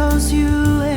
because you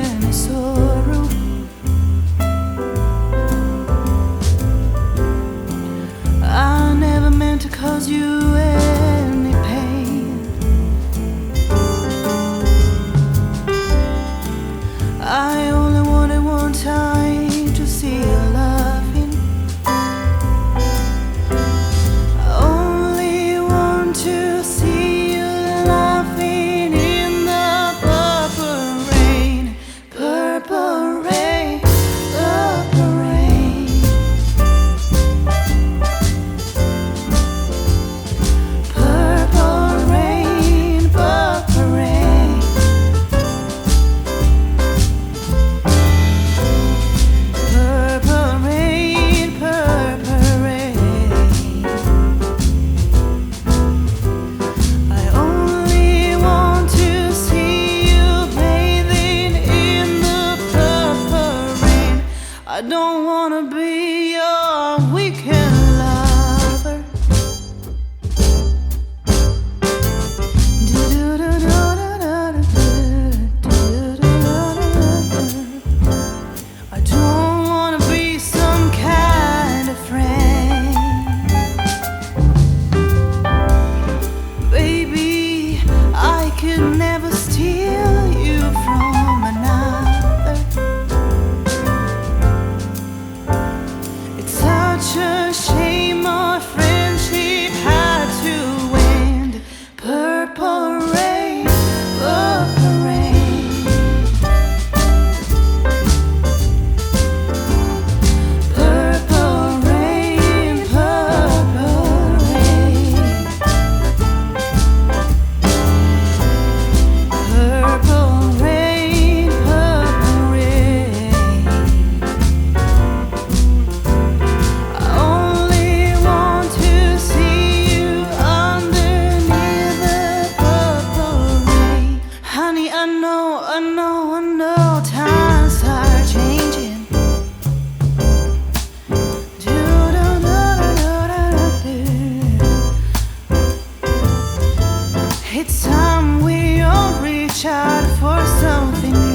It's time we all reach out for something new.